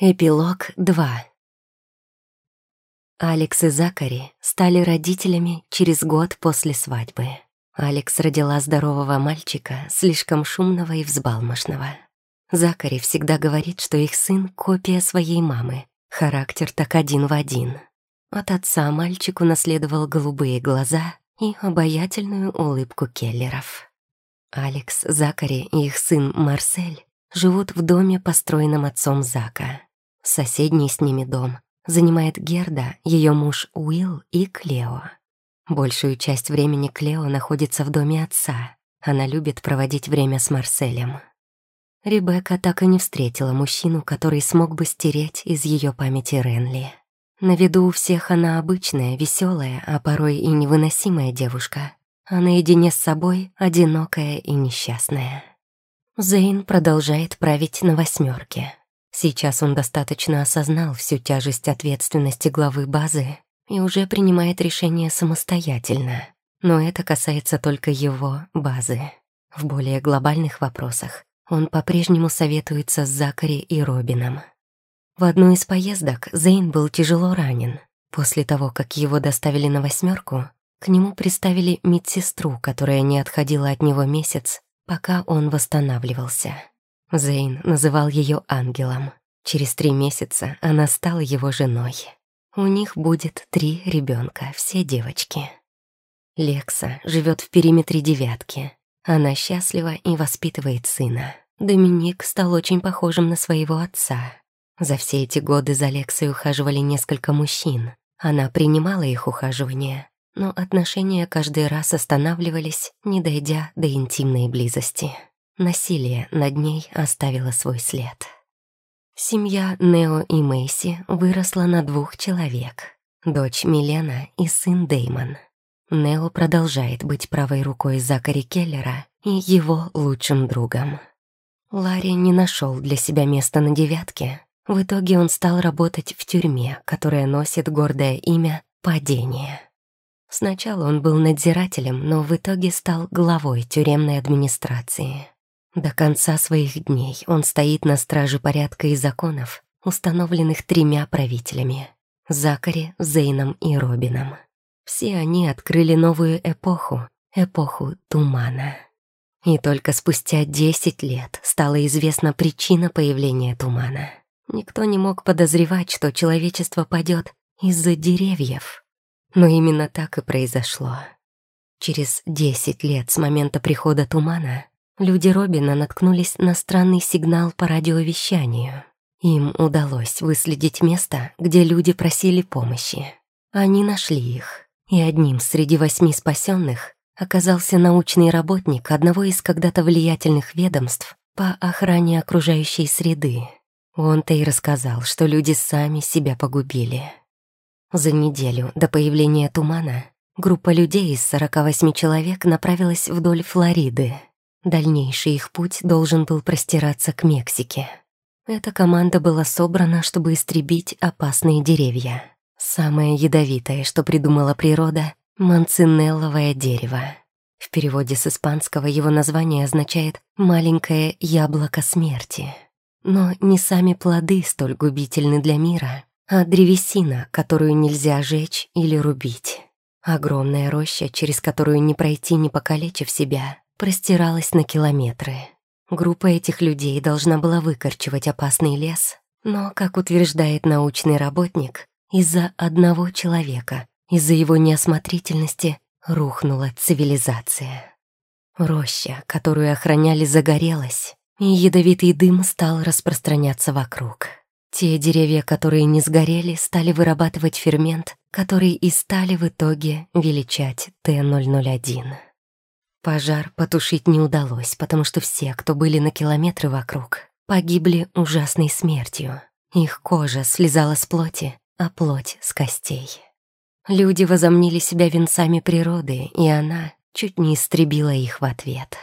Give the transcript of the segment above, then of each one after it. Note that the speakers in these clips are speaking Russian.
Эпилог 2 Алекс и Закари стали родителями через год после свадьбы. Алекс родила здорового мальчика, слишком шумного и взбалмошного. Закари всегда говорит, что их сын — копия своей мамы. Характер так один в один. От отца мальчик унаследовал голубые глаза и обаятельную улыбку Келлеров. Алекс, Закари и их сын Марсель живут в доме, построенном отцом Зака. Соседний с ними дом занимает Герда, ее муж Уилл и Клео. Большую часть времени Клео находится в доме отца. Она любит проводить время с Марселем. Ребекка так и не встретила мужчину, который смог бы стереть из ее памяти Ренли. На виду у всех она обычная, веселая, а порой и невыносимая девушка, а наедине с собой одинокая и несчастная. Зейн продолжает править на восьмерке. Сейчас он достаточно осознал всю тяжесть ответственности главы базы и уже принимает решение самостоятельно. Но это касается только его базы. В более глобальных вопросах он по-прежнему советуется с Закари и Робином. В одну из поездок Зейн был тяжело ранен. После того, как его доставили на восьмерку, к нему приставили медсестру, которая не отходила от него месяц, пока он восстанавливался. Зейн называл ее ангелом. Через три месяца она стала его женой. У них будет три ребенка, все девочки. Лекса живет в периметре девятки. Она счастлива и воспитывает сына. Доминик стал очень похожим на своего отца. За все эти годы за Лексой ухаживали несколько мужчин. Она принимала их ухаживание, но отношения каждый раз останавливались, не дойдя до интимной близости. Насилие над ней оставило свой след. Семья Нео и Мэйси выросла на двух человек. Дочь Милена и сын Деймон. Нео продолжает быть правой рукой Закари Келлера и его лучшим другом. Ларри не нашел для себя места на девятке. В итоге он стал работать в тюрьме, которая носит гордое имя «Падение». Сначала он был надзирателем, но в итоге стал главой тюремной администрации. До конца своих дней он стоит на страже порядка и законов, установленных тремя правителями — Закари, Зейном и Робином. Все они открыли новую эпоху, эпоху тумана. И только спустя десять лет стала известна причина появления тумана. Никто не мог подозревать, что человечество падет из-за деревьев. Но именно так и произошло. Через десять лет с момента прихода тумана Люди Робина наткнулись на странный сигнал по радиовещанию. Им удалось выследить место, где люди просили помощи. Они нашли их, и одним среди восьми спасенных оказался научный работник одного из когда-то влиятельных ведомств по охране окружающей среды. Он-то и рассказал, что люди сами себя погубили. За неделю до появления тумана группа людей из 48 человек направилась вдоль Флориды, Дальнейший их путь должен был простираться к Мексике. Эта команда была собрана, чтобы истребить опасные деревья. Самое ядовитое, что придумала природа — манцинелловое дерево. В переводе с испанского его название означает «маленькое яблоко смерти». Но не сами плоды столь губительны для мира, а древесина, которую нельзя жечь или рубить. Огромная роща, через которую не пройти, не покалечив себя, простиралась на километры. Группа этих людей должна была выкорчевать опасный лес, но, как утверждает научный работник, из-за одного человека, из-за его неосмотрительности, рухнула цивилизация. Роща, которую охраняли, загорелась, и ядовитый дым стал распространяться вокруг. Те деревья, которые не сгорели, стали вырабатывать фермент, который и стали в итоге величать Т-001. Пожар потушить не удалось, потому что все, кто были на километры вокруг, погибли ужасной смертью. Их кожа слезала с плоти, а плоть — с костей. Люди возомнили себя венцами природы, и она чуть не истребила их в ответ.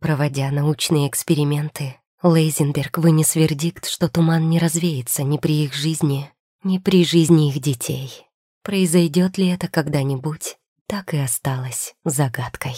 Проводя научные эксперименты, Лейзенберг вынес вердикт, что туман не развеется ни при их жизни, ни при жизни их детей. Произойдет ли это когда-нибудь, так и осталось загадкой.